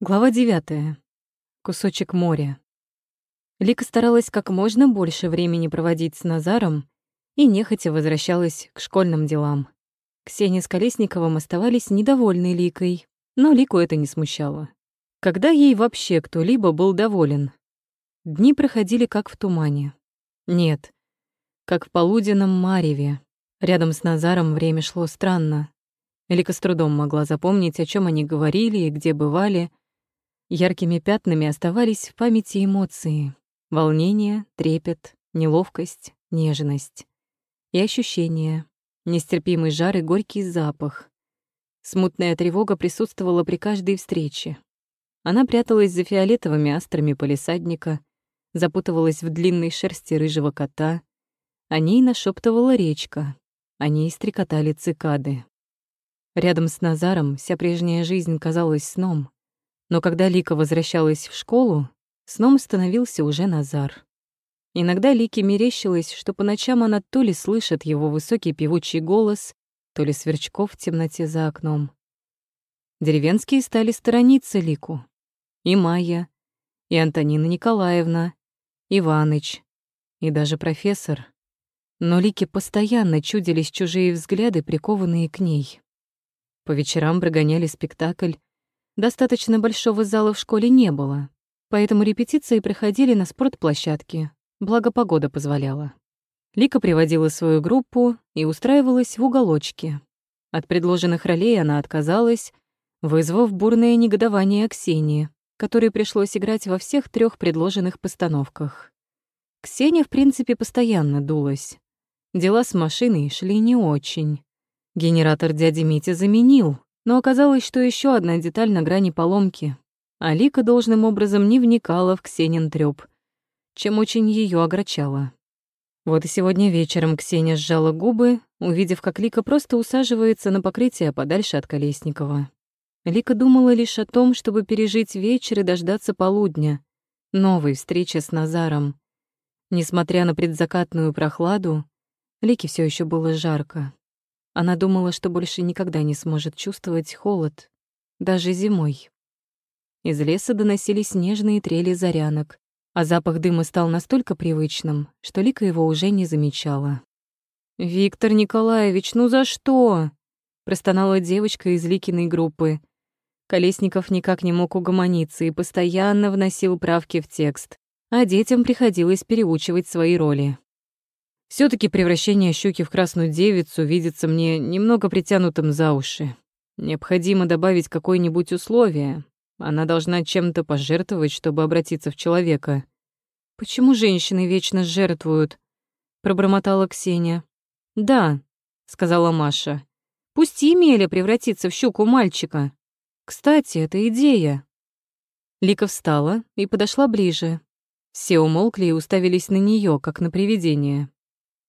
Глава девятая. Кусочек моря. Лика старалась как можно больше времени проводить с Назаром и нехотя возвращалась к школьным делам. Ксения с Колесниковым оставались недовольны Ликой, но Лику это не смущало. Когда ей вообще кто-либо был доволен? Дни проходили как в тумане. Нет, как в полуденном мареве. Рядом с Назаром время шло странно. Лика с трудом могла запомнить, о чем они говорили и где бывали — Яркими пятнами оставались в памяти эмоции. Волнение, трепет, неловкость, нежность. И ощущения. Нестерпимый жар и горький запах. Смутная тревога присутствовала при каждой встрече. Она пряталась за фиолетовыми астрами полисадника, запутывалась в длинной шерсти рыжего кота. О ней нашептывала речка, о ней стрекотали цикады. Рядом с Назаром вся прежняя жизнь казалась сном — но когда Лика возвращалась в школу, сном становился уже Назар. Иногда Лике мерещилось, что по ночам она то ли слышит его высокий певучий голос, то ли сверчков в темноте за окном. Деревенские стали сторониться Лику. И Майя, и Антонина Николаевна, Иваныч, и даже профессор. Но Лике постоянно чудились чужие взгляды, прикованные к ней. По вечерам прогоняли спектакль, Достаточно большого зала в школе не было, поэтому репетиции проходили на спортплощадке, благо погода позволяла. Лика приводила свою группу и устраивалась в уголочке. От предложенных ролей она отказалась, вызвав бурное негодование Ксении, которой пришлось играть во всех трех предложенных постановках. Ксения, в принципе, постоянно дулась. Дела с машиной шли не очень. Генератор дяди Мити заменил, но оказалось, что еще одна деталь на грани поломки. Алика должным образом не вникала в Ксенин трёп, чем очень ее огорчало. Вот и сегодня вечером Ксения сжала губы, увидев, как Лика просто усаживается на покрытие подальше от Колесникова. Лика думала лишь о том, чтобы пережить вечер и дождаться полудня, новой встречи с Назаром. Несмотря на предзакатную прохладу, Лике все еще было жарко. Она думала, что больше никогда не сможет чувствовать холод, даже зимой. Из леса доносились нежные трели зарянок, а запах дыма стал настолько привычным, что Лика его уже не замечала. «Виктор Николаевич, ну за что?» — простонала девочка из Ликиной группы. Колесников никак не мог угомониться и постоянно вносил правки в текст, а детям приходилось переучивать свои роли все таки превращение щуки в красную девицу видится мне немного притянутым за уши. Необходимо добавить какое-нибудь условие. Она должна чем-то пожертвовать, чтобы обратиться в человека. «Почему женщины вечно жертвуют?» — пробормотала Ксения. «Да», — сказала Маша. «Пусть Емеля превратится в щуку мальчика. Кстати, это идея». Лика встала и подошла ближе. Все умолкли и уставились на нее, как на привидение.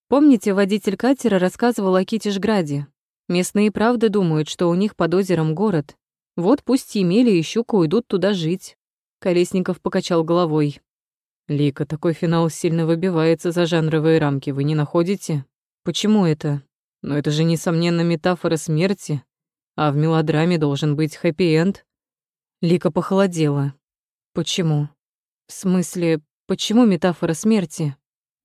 Помните, водитель катера рассказывал о Китежграде? Местные правда думают, что у них под озером город. Вот пусть Емеля и Щука уйдут туда жить. Колесников покачал головой. Лика, такой финал сильно выбивается за жанровые рамки, вы не находите? Почему это? Но это же, несомненно, метафора смерти. А в мелодраме должен быть хэппи-энд. Лика похолодела. Почему? В смысле, почему метафора смерти?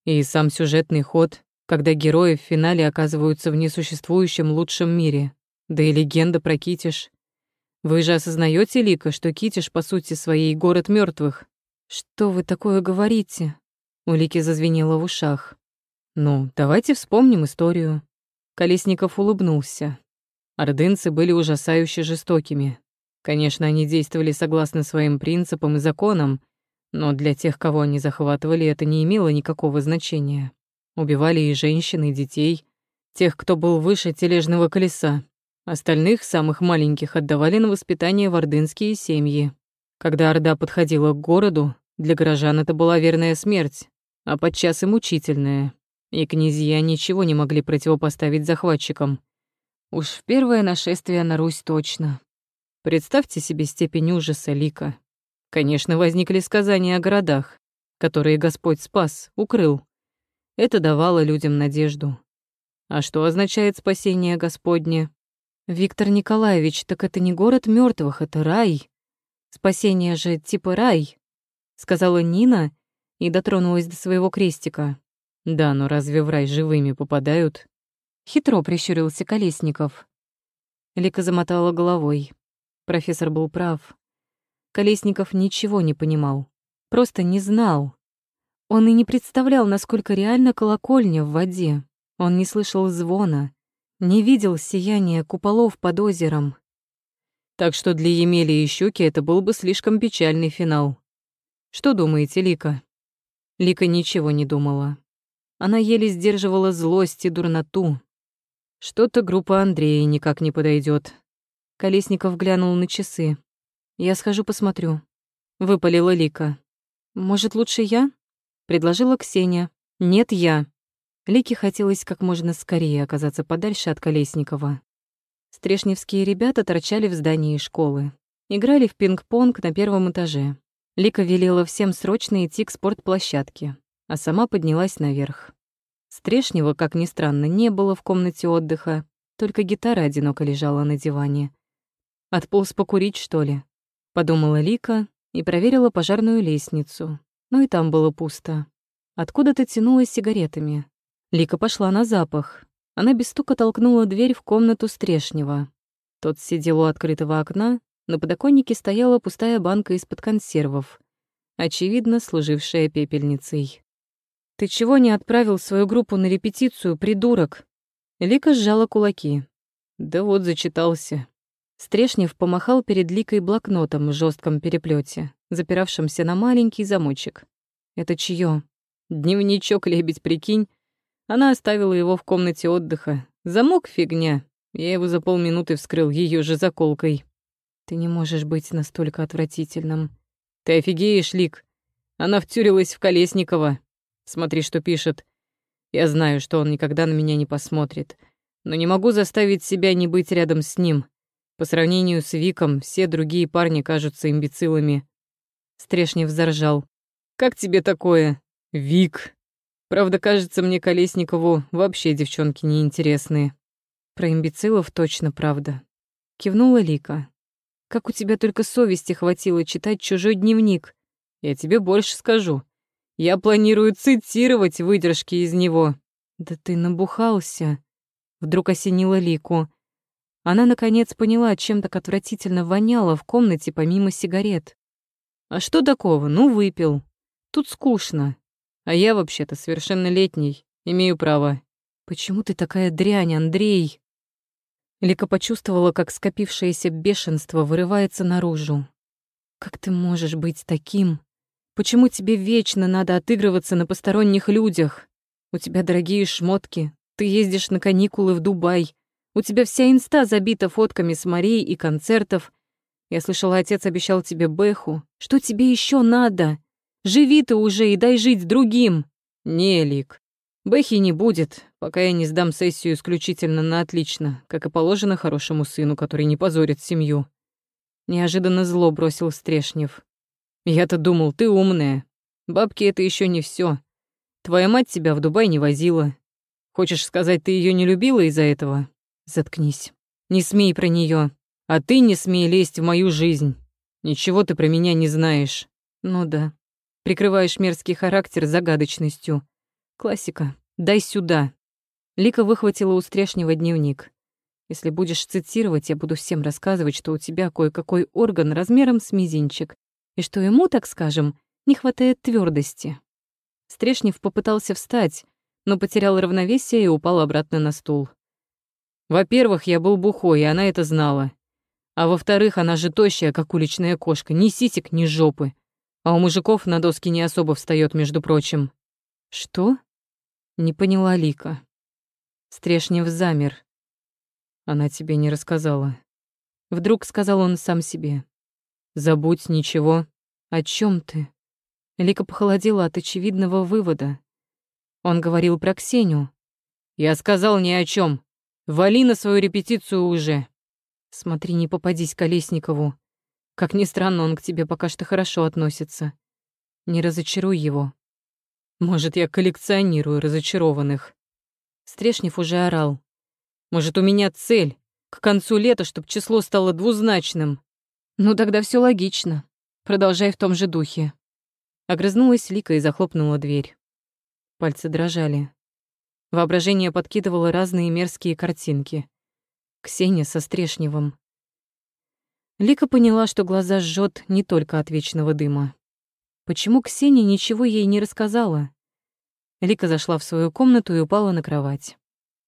И сам сюжетный ход, когда герои в финале оказываются в несуществующем лучшем мире. Да и легенда про Китиш. Вы же осознаете, Лика, что Китиш, по сути своей, город мертвых? Что вы такое говорите? У Лики зазвенело в ушах. Ну, давайте вспомним историю. Колесников улыбнулся. Ордынцы были ужасающе жестокими. Конечно, они действовали согласно своим принципам и законам, но для тех, кого они захватывали, это не имело никакого значения. Убивали и женщин, и детей, тех, кто был выше тележного колеса. Остальных, самых маленьких, отдавали на воспитание в ордынские семьи. Когда Орда подходила к городу, для горожан это была верная смерть, а подчас и мучительная. И князья ничего не могли противопоставить захватчикам. Уж в первое нашествие на Русь точно. Представьте себе степень ужаса Лика. Конечно, возникли сказания о городах, которые Господь спас, укрыл. Это давало людям надежду. А что означает спасение Господне? Виктор Николаевич, так это не город мертвых, это рай. Спасение же типа рай, сказала Нина и дотронулась до своего крестика. Да, но разве в рай живыми попадают? Хитро прищурился Колесников. Лика замотала головой. Профессор был прав. Колесников ничего не понимал. Просто не знал. Он и не представлял, насколько реально колокольня в воде. Он не слышал звона, не видел сияния куполов под озером. Так что для Емели и Щуки это был бы слишком печальный финал. Что думаете, Лика? Лика ничего не думала. Она еле сдерживала злость и дурноту. Что-то группа Андрея никак не подойдет. Колесников глянул на часы. «Я схожу посмотрю». Выпалила Лика. «Может, лучше я?» Предложила Ксения. «Нет, я». Лике хотелось как можно скорее оказаться подальше от Колесникова. Стрешневские ребята торчали в здании школы. Играли в пинг-понг на первом этаже. Лика велела всем срочно идти к спортплощадке, а сама поднялась наверх. Стрешнева, как ни странно, не было в комнате отдыха, только гитара одиноко лежала на диване. «Отполз покурить, что ли?» — подумала Лика и проверила пожарную лестницу. Но и там было пусто. Откуда-то тянуло сигаретами. Лика пошла на запах. Она без стука толкнула дверь в комнату Стрешнева. Тот сидел у открытого окна, на подоконнике стояла пустая банка из-под консервов, очевидно, служившая пепельницей. «Ты чего не отправил свою группу на репетицию, придурок?» Лика сжала кулаки. «Да вот, зачитался». Стрешнев помахал перед Ликой блокнотом в жестком переплете, запиравшимся на маленький замочек. «Это чье? «Дневничок, лебедь, прикинь». Она оставила его в комнате отдыха. Замок — фигня. Я его за полминуты вскрыл ее же заколкой. «Ты не можешь быть настолько отвратительным». «Ты офигеешь, Лик. Она втюрилась в Колесникова. Смотри, что пишет. Я знаю, что он никогда на меня не посмотрит, но не могу заставить себя не быть рядом с ним. По сравнению с Виком, все другие парни кажутся имбецилами. Стрешнев заржал. «Как тебе такое, Вик?» Правда, кажется мне Колесникову вообще девчонки неинтересные. Про имбецилов точно правда. Кивнула Лика. Как у тебя только совести хватило читать чужой дневник? Я тебе больше скажу. Я планирую цитировать выдержки из него. Да ты набухался. Вдруг осенила Лику. Она, наконец, поняла, чем так отвратительно воняло в комнате помимо сигарет. А что такого? Ну, выпил. Тут скучно. А я вообще-то совершеннолетний, имею право. Почему ты такая дрянь, Андрей? Лика почувствовала, как скопившееся бешенство вырывается наружу. Как ты можешь быть таким? Почему тебе вечно надо отыгрываться на посторонних людях? У тебя дорогие шмотки, ты ездишь на каникулы в Дубай, у тебя вся инста забита фотками с морей и концертов. Я слышала, отец обещал тебе Бэху. Что тебе еще надо? Живи ты уже и дай жить другим. Не, Лик, Бэхи не будет, пока я не сдам сессию исключительно на отлично, как и положено хорошему сыну, который не позорит семью. Неожиданно зло бросил Стрешнев. Я-то думал, ты умная. Бабки — это еще не все. Твоя мать тебя в Дубай не возила. Хочешь сказать, ты ее не любила из-за этого? Заткнись. Не смей про нее. А ты не смей лезть в мою жизнь. Ничего ты про меня не знаешь. Ну да. Прикрываешь мерзкий характер загадочностью. Классика. Дай сюда. Лика выхватила у Стрешнего дневник. Если будешь цитировать, я буду всем рассказывать, что у тебя кое-какой орган размером с мизинчик, и что ему, так скажем, не хватает твердости. Стрешнев попытался встать, но потерял равновесие и упал обратно на стул. Во-первых, я был бухой, и она это знала. А во-вторых, она же тощая, как уличная кошка, ни сисек, ни жопы. А у мужиков на доски не особо встает, между прочим. Что? Не поняла Лика. Стрешнев замер. Она тебе не рассказала. Вдруг сказал он сам себе. Забудь ничего. О чем ты? Лика похолодела от очевидного вывода. Он говорил про Ксению. Я сказал ни о чем. Вали на свою репетицию уже. Смотри, не попадись Колесникову. Как ни странно, он к тебе пока что хорошо относится. Не разочаруй его. Может, я коллекционирую разочарованных. Стрешнев уже орал. Может, у меня цель к концу лета, чтобы число стало двузначным. Ну тогда все логично. Продолжай в том же духе. Огрызнулась Лика и захлопнула дверь. Пальцы дрожали. Воображение подкидывало разные мерзкие картинки. Ксения со Стрешневым. Лика поняла, что глаза жжет не только от вечного дыма. Почему Ксения ничего ей не рассказала? Лика зашла в свою комнату и упала на кровать.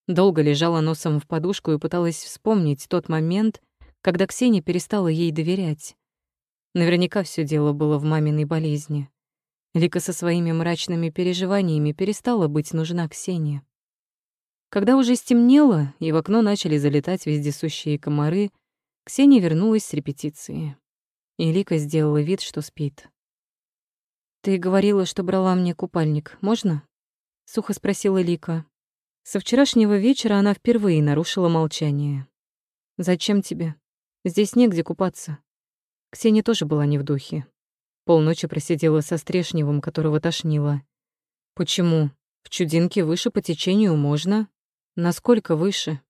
Долго лежала носом в подушку и пыталась вспомнить тот момент, когда Ксения перестала ей доверять. Наверняка все дело было в маминой болезни. Лика со своими мрачными переживаниями перестала быть нужна Ксении. Когда уже стемнело, и в окно начали залетать вездесущие комары, Ксения вернулась с репетиции. И Лика сделала вид, что спит. «Ты говорила, что брала мне купальник. Можно?» — сухо спросила Лика. Со вчерашнего вечера она впервые нарушила молчание. «Зачем тебе? Здесь негде купаться». Ксения тоже была не в духе. Полночи просидела со Стрешневым, которого тошнило. «Почему? В Чудинке выше по течению можно, Насколько выше?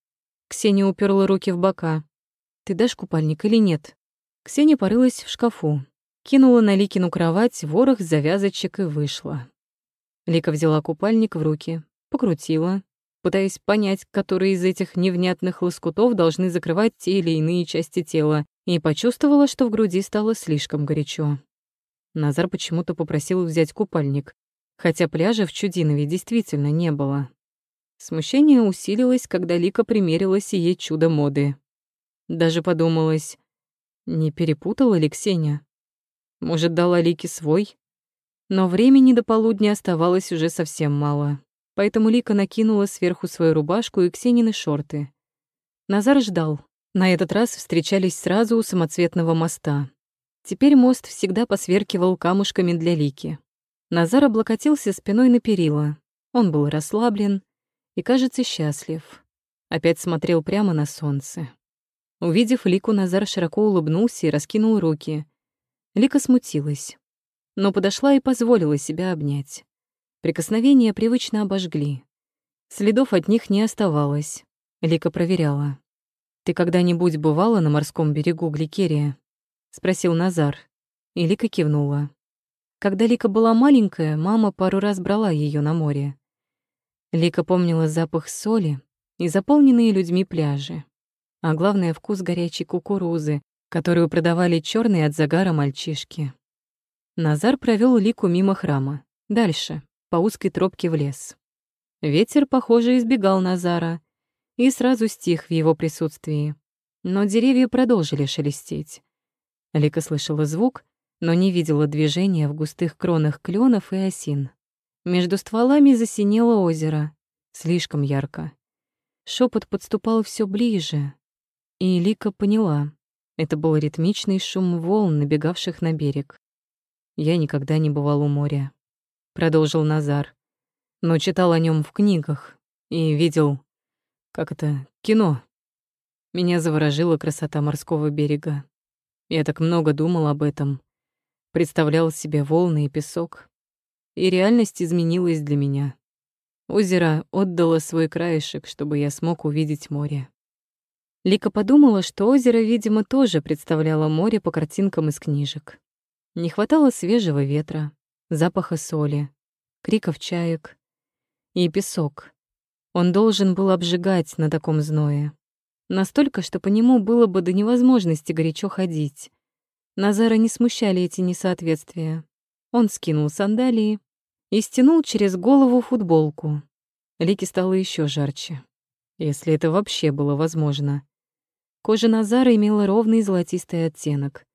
Ксения уперла руки в бока. Ты дашь купальник или нет? Ксения порылась в шкафу, кинула на Ликину кровать ворох завязочек и вышла. Лика взяла купальник в руки, покрутила, пытаясь понять, которые из этих невнятных лоскутов должны закрывать те или иные части тела, и почувствовала, что в груди стало слишком горячо. Назар почему-то попросил взять купальник, хотя пляжа в Чудинове действительно не было. Смущение усилилось, когда Лика примерила сие чудо моды. Даже подумалось, не перепутала ли Ксения? Может, дала Лике свой? Но времени до полудня оставалось уже совсем мало. Поэтому Лика накинула сверху свою рубашку и Ксенины шорты. Назар ждал. На этот раз встречались сразу у самоцветного моста. Теперь мост всегда посверкивал камушками для Лики. Назар облокотился спиной на перила. Он был расслаблен, и, кажется, счастлив. Опять смотрел прямо на солнце. Увидев Лику, Назар широко улыбнулся и раскинул руки. Лика смутилась, но подошла и позволила себя обнять. Прикосновения привычно обожгли. Следов от них не оставалось. Лика проверяла. «Ты когда-нибудь бывала на морском берегу Гликерия?» — спросил Назар. И Лика кивнула. Когда Лика была маленькая, мама пару раз брала ее на море. Лика помнила запах соли и заполненные людьми пляжи, а главное — вкус горячей кукурузы, которую продавали черные от загара мальчишки. Назар провел Лику мимо храма, дальше, по узкой тропке в лес. Ветер, похоже, избегал Назара и сразу стих в его присутствии, но деревья продолжили шелестеть. Лика слышала звук, но не видела движения в густых кронах кленов и осин. Между стволами засинело озеро, слишком ярко. Шепот подступал все ближе, и Лика поняла, это был ритмичный шум волн, набегавших на берег. «Я никогда не бывал у моря», — продолжил Назар, но читал о нем в книгах и видел, как это, кино. Меня заворожила красота морского берега. Я так много думал об этом, представлял себе волны и песок, и реальность изменилась для меня. Озеро отдало свой краешек, чтобы я смог увидеть море. Лика подумала, что озеро, видимо, тоже представляло море по картинкам из книжек. Не хватало свежего ветра, запаха соли, криков чаек и песок. Он должен был обжигать на таком зное. Настолько, что по нему было бы до невозможности горячо ходить. Назара не смущали эти несоответствия. Он скинул сандалии и стянул через голову футболку. Лике стало еще жарче, если это вообще было возможно. Кожа Назара имела ровный золотистый оттенок,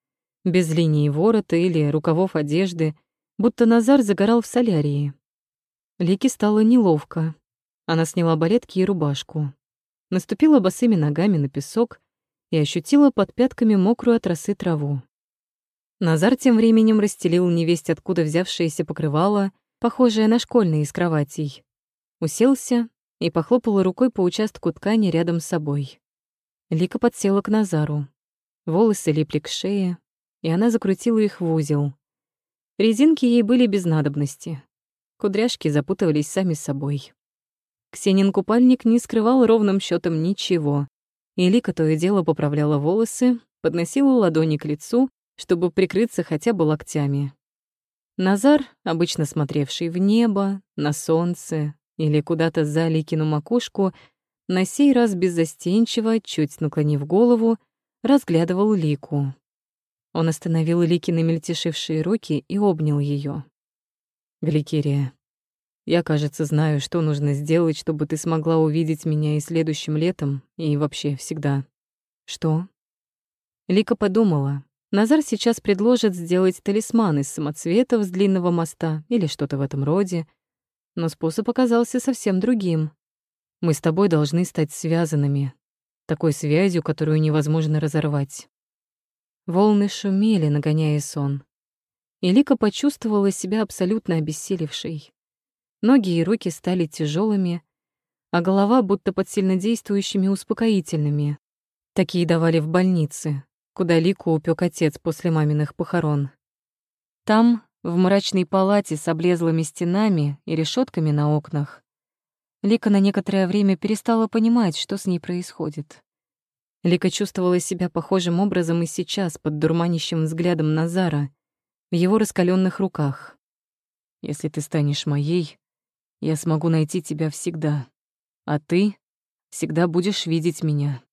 без линии ворота или рукавов одежды, будто Назар загорал в солярии. Лике стало неловко. Она сняла балетки и рубашку, наступила босыми ногами на песок и ощутила под пятками мокрую от росы траву. Назар тем временем расстелил невесть откуда взявшееся покрывало, похожее на школьное из кроватей. Уселся и похлопал рукой по участку ткани рядом с собой. Лика подсела к Назару. Волосы липли к шее, и она закрутила их в узел. Резинки ей были без надобности. Кудряшки запутывались сами собой. Ксенин купальник не скрывал ровным счетом ничего, и Лика то и дело поправляла волосы, подносила ладони к лицу, чтобы прикрыться хотя бы локтями. Назар, обычно смотревший в небо, на солнце или куда-то за Ликину макушку, на сей раз беззастенчиво, чуть наклонив голову, разглядывал Лику. Он остановил Ликины мельтешившие руки и обнял ее. «Гликерия, я, кажется, знаю, что нужно сделать, чтобы ты смогла увидеть меня и следующим летом, и вообще всегда». «Что?» Лика подумала. Назар сейчас предложит сделать талисман из самоцветов с длинного моста или что-то в этом роде, но способ оказался совсем другим. Мы с тобой должны стать связанными, такой связью, которую невозможно разорвать. Волны шумели, нагоняя сон. И Лика почувствовала себя абсолютно обессилевшей. Ноги и руки стали тяжелыми, а голова будто под сильнодействующими успокоительными. Такие давали в больнице, куда Лику упек отец после маминых похорон. Там, в мрачной палате с облезлыми стенами и решетками на окнах, Лика на некоторое время перестала понимать, что с ней происходит. Лика чувствовала себя похожим образом и сейчас под дурманящим взглядом Назара в его раскаленных руках. «Если ты станешь моей, я смогу найти тебя всегда, а ты всегда будешь видеть меня».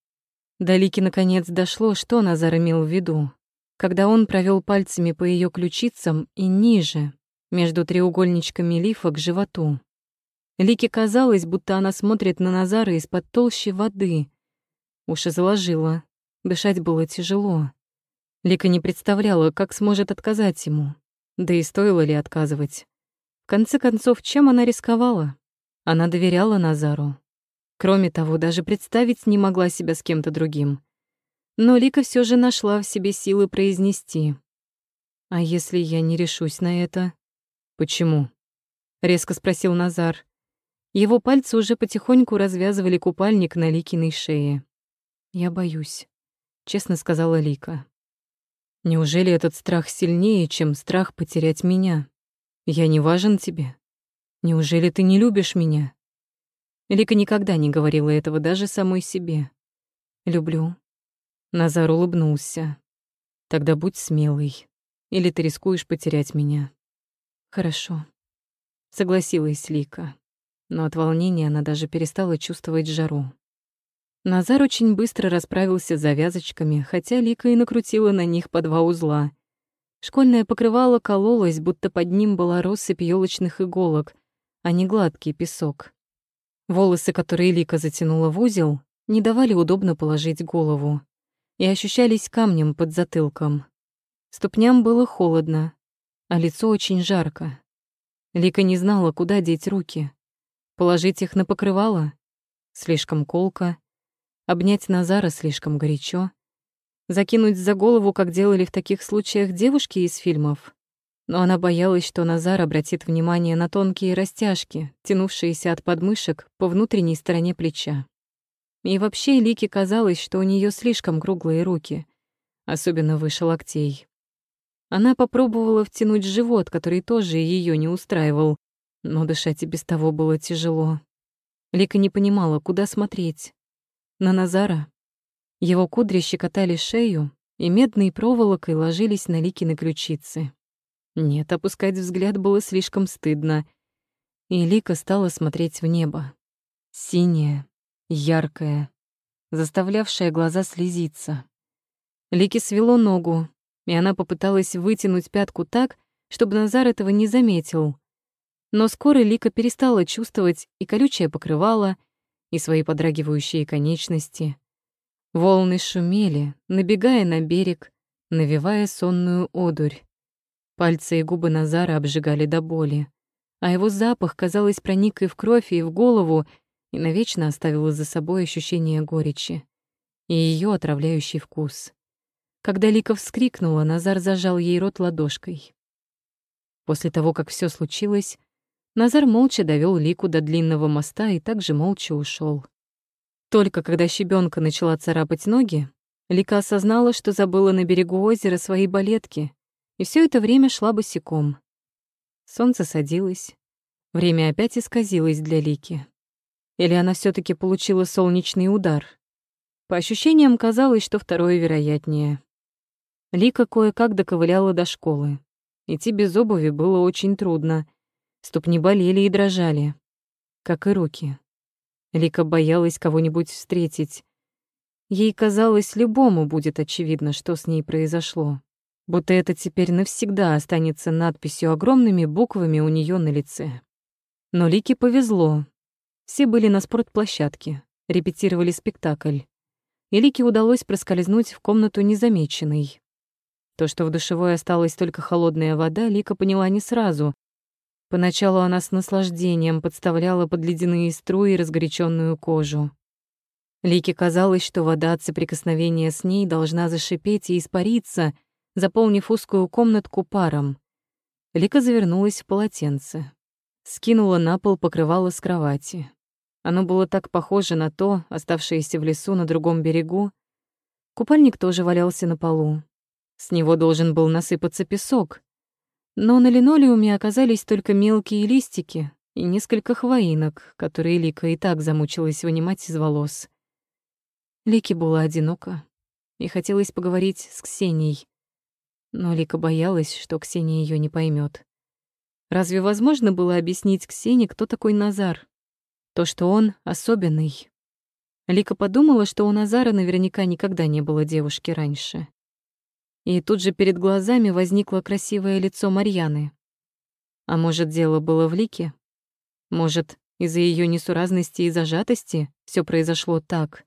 До Лики наконец дошло, что Назар имел в виду, когда он провел пальцами по ее ключицам и ниже, между треугольничками лифа к животу. Лике казалось, будто она смотрит на Назара из-под толщи воды. Уши заложила, дышать было тяжело. Лика не представляла, как сможет отказать ему. Да и стоило ли отказывать. В конце концов, чем она рисковала? Она доверяла Назару. Кроме того, даже представить не могла себя с кем-то другим. Но Лика все же нашла в себе силы произнести. «А если я не решусь на это?» «Почему?» — резко спросил Назар. Его пальцы уже потихоньку развязывали купальник на Ликиной шее. «Я боюсь», — честно сказала Лика. «Неужели этот страх сильнее, чем страх потерять меня? Я не важен тебе? Неужели ты не любишь меня?» Лика никогда не говорила этого даже самой себе. «Люблю». Назар улыбнулся. «Тогда будь смелый, или ты рискуешь потерять меня». «Хорошо», — согласилась Лика. Но от волнения она даже перестала чувствовать жару. Назар очень быстро расправился с завязочками, хотя Лика и накрутила на них по два узла. Школьное покрывало кололось, будто под ним была россыпь ёлочных иголок, а не гладкий песок. Волосы, которые Лика затянула в узел, не давали удобно положить голову и ощущались камнем под затылком. Ступням было холодно, а лицо очень жарко. Лика не знала, куда деть руки. Положить их на покрывало? Слишком колко. Обнять Назара слишком горячо. Закинуть за голову, как делали в таких случаях девушки из фильмов? Но она боялась, что Назар обратит внимание на тонкие растяжки, тянувшиеся от подмышек по внутренней стороне плеча. И вообще Лике казалось, что у нее слишком круглые руки, особенно выше локтей. Она попробовала втянуть живот, который тоже ее не устраивал, но дышать и без того было тяжело. Лика не понимала, куда смотреть. На Назара. Его кудри щекотали шею, и медной проволокой ложились на Ликины ключицы. Нет, опускать взгляд было слишком стыдно. И Лика стала смотреть в небо. Синее, яркое, заставлявшее глаза слезиться. Лике свело ногу, и она попыталась вытянуть пятку так, чтобы Назар этого не заметил. Но скоро Лика перестала чувствовать и колючее покрывало, и свои подрагивающие конечности. Волны шумели, набегая на берег, навевая сонную одурь. Пальцы и губы Назара обжигали до боли, а его запах, казалось, проник и в кровь, и в голову, и навечно оставил за собой ощущение горечи и ее отравляющий вкус. Когда Лика вскрикнула, Назар зажал ей рот ладошкой. После того, как все случилось, Назар молча довел Лику до длинного моста и также молча ушел. Только когда щебенка начала царапать ноги, Лика осознала, что забыла на берегу озера свои балетки и все это время шла босиком. Солнце садилось. Время опять исказилось для Лики. Или она все таки получила солнечный удар? По ощущениям казалось, что второе вероятнее. Лика кое-как доковыляла до школы. Идти без обуви было очень трудно. Ступни болели и дрожали, как и руки. Лика боялась кого-нибудь встретить. Ей казалось, любому будет очевидно, что с ней произошло. Будто это теперь навсегда останется надписью огромными буквами у нее на лице. Но Лике повезло. Все были на спортплощадке, репетировали спектакль. И Лике удалось проскользнуть в комнату незамеченной. То, что в душевой осталась только холодная вода, Лика поняла не сразу. Поначалу она с наслаждением подставляла под ледяные струи разгоряченную кожу. Лике казалось, что вода от соприкосновения с ней должна зашипеть и испариться, заполнив узкую комнатку паром. Лика завернулась в полотенце. Скинула на пол покрывало с кровати. Оно было так похоже на то, оставшееся в лесу на другом берегу. Купальник тоже валялся на полу. С него должен был насыпаться песок. Но на линолеуме оказались только мелкие листики и несколько хвоинок, которые Лика и так замучилась вынимать из волос. Лике было одиноко, и хотелось поговорить с Ксенией. Но Лика боялась, что Ксения ее не поймет. Разве возможно было объяснить Ксении, кто такой Назар? То, что он особенный. Лика подумала, что у Назара наверняка никогда не было девушки раньше. И тут же перед глазами возникло красивое лицо Марьяны. А может, дело было в Лике? Может, из-за ее несуразности и зажатости все произошло так?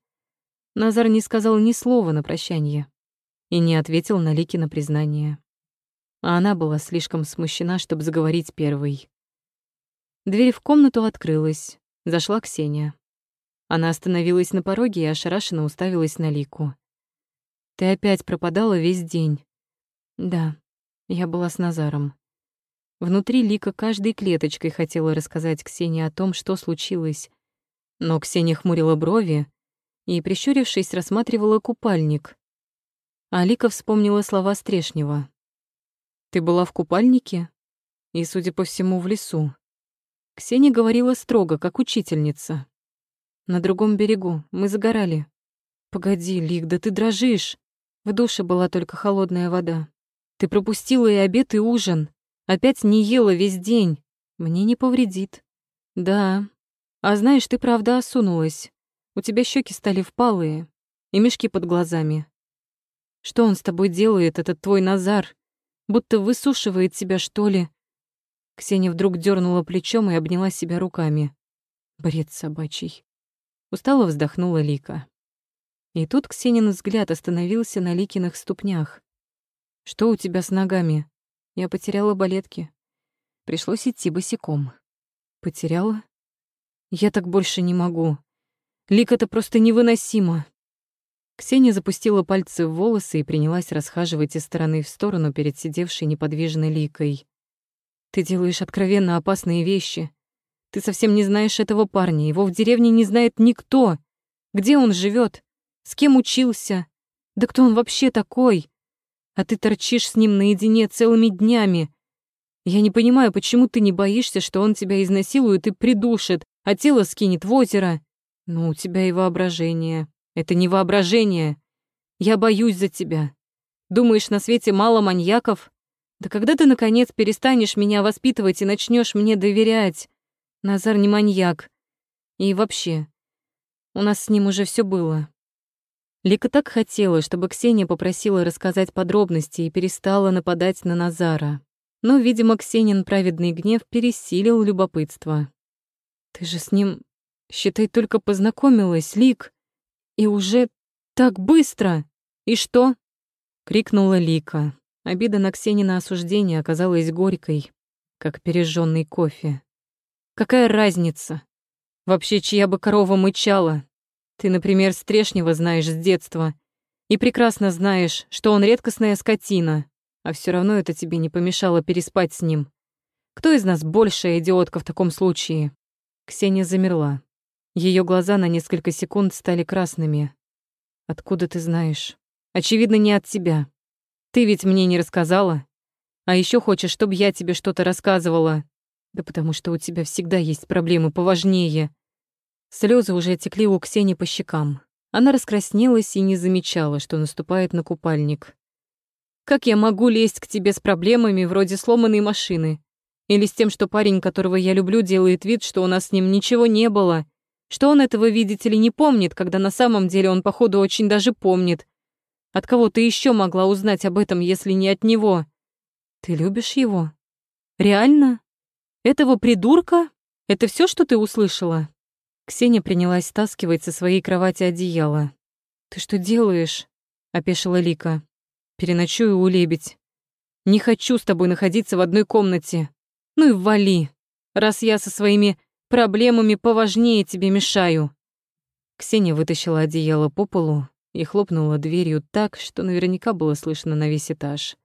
Назар не сказал ни слова на прощание и не ответил на Лики на признание. А она была слишком смущена, чтобы заговорить первой. Дверь в комнату открылась. Зашла Ксения. Она остановилась на пороге и ошарашенно уставилась на Лику. Ты опять пропадала весь день. Да, я была с Назаром. Внутри Лика каждой клеточкой хотела рассказать Ксении о том, что случилось. Но Ксения хмурила брови и, прищурившись, рассматривала купальник. А Лика вспомнила слова Стрешнева. «Ты была в купальнике?» И, судя по всему, в лесу. Ксения говорила строго, как учительница. «На другом берегу. Мы загорали». «Погоди, Лик, да ты дрожишь!» В душе была только холодная вода. Ты пропустила и обед, и ужин. Опять не ела весь день. Мне не повредит. Да. А знаешь, ты правда осунулась. У тебя щеки стали впалые и мешки под глазами. Что он с тобой делает, этот твой Назар? Будто высушивает себя, что ли? Ксения вдруг дернула плечом и обняла себя руками. Бред собачий. Устало вздохнула Лика. И тут Ксенин взгляд остановился на Ликиных ступнях. «Что у тебя с ногами?» Я потеряла балетки. Пришлось идти босиком. Потеряла? Я так больше не могу. Лик, это просто невыносимо. Ксения запустила пальцы в волосы и принялась расхаживать из стороны в сторону перед сидевшей неподвижной Ликой. «Ты делаешь откровенно опасные вещи. Ты совсем не знаешь этого парня, его в деревне не знает никто. Где он живет? С кем учился? Да кто он вообще такой? А ты торчишь с ним наедине целыми днями. Я не понимаю, почему ты не боишься, что он тебя изнасилует и придушит, а тело скинет в озеро. Ну, у тебя и воображение. Это не воображение. Я боюсь за тебя. Думаешь, на свете мало маньяков? Да когда ты, наконец, перестанешь меня воспитывать и начнешь мне доверять? Назар не маньяк. И вообще, у нас с ним уже все было. Лика так хотела, чтобы Ксения попросила рассказать подробности и перестала нападать на Назара. Но, видимо, Ксенин праведный гнев пересилил любопытство. «Ты же с ним, считай, только познакомилась, Лик. И уже так быстро! И что?» — крикнула Лика. Обида на Ксенина осуждение оказалась горькой, как пережженный кофе. «Какая разница? Вообще, чья бы корова мычала, ты, например, Стрешнева знаешь с детства и прекрасно знаешь, что он редкостная скотина, а все равно это тебе не помешало переспать с ним. Кто из нас большая идиотка в таком случае? Ксения замерла. Ее глаза на несколько секунд стали красными. Откуда ты знаешь? Очевидно, не от тебя. Ты ведь мне не рассказала. А еще хочешь, чтобы я тебе что-то рассказывала. Да потому что у тебя всегда есть проблемы поважнее. Слезы уже текли у Ксении по щекам. Она раскраснелась и не замечала, что наступает на купальник. «Как я могу лезть к тебе с проблемами вроде сломанной машины? Или с тем, что парень, которого я люблю, делает вид, что у нас с ним ничего не было, что он этого, видите ли, не помнит, когда на самом деле он, походу, очень даже помнит. От кого ты еще могла узнать об этом, если не от него? Ты любишь его? Реально? Этого придурка? Это все, что ты услышала?» Ксения принялась стаскивать со своей кровати одеяло. «Ты что делаешь?» — опешила Лика. «Переночую у лебедь. Не хочу с тобой находиться в одной комнате. Ну и вали, раз я со своими проблемами поважнее тебе мешаю». Ксения вытащила одеяло по полу и хлопнула дверью так, что наверняка было слышно на весь этаж.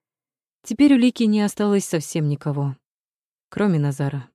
Теперь у Лики не осталось совсем никого, кроме Назара.